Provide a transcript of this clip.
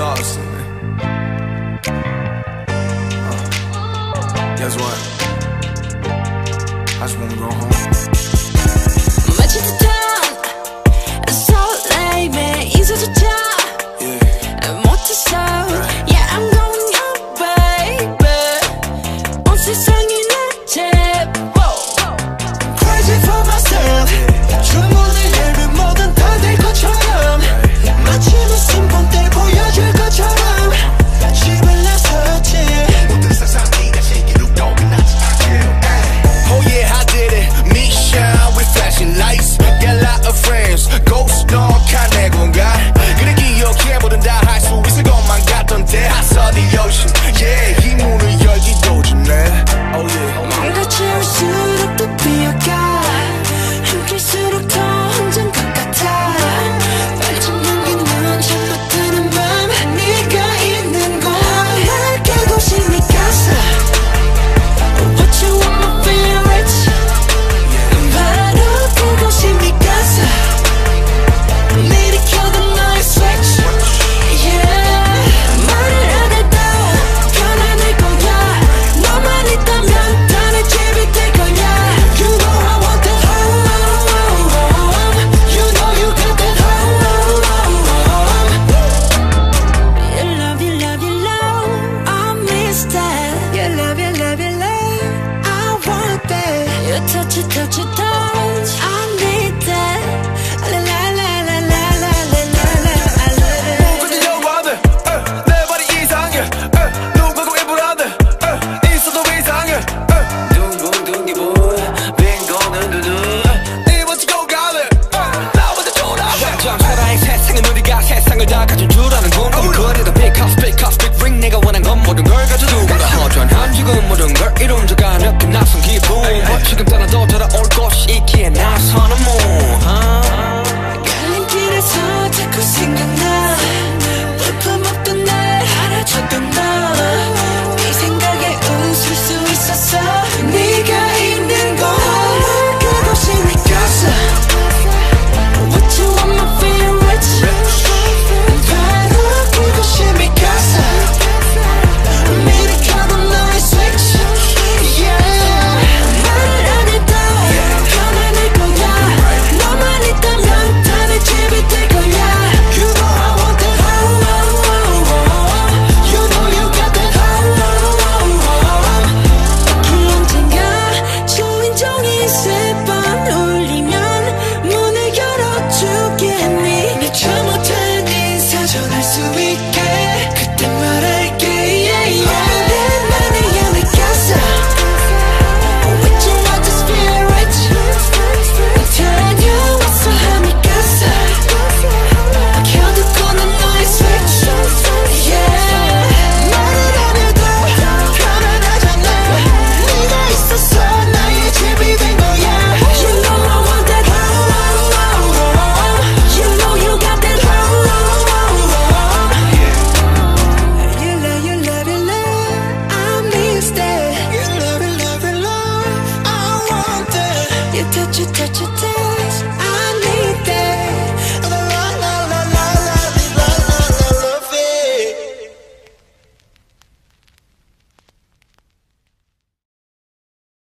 exhausted. Uh, guess what? I just wanna go home. Yeah, 이 문을 열기도 전에 Oh yeah. 뭔가 채울수록 더 비어가 say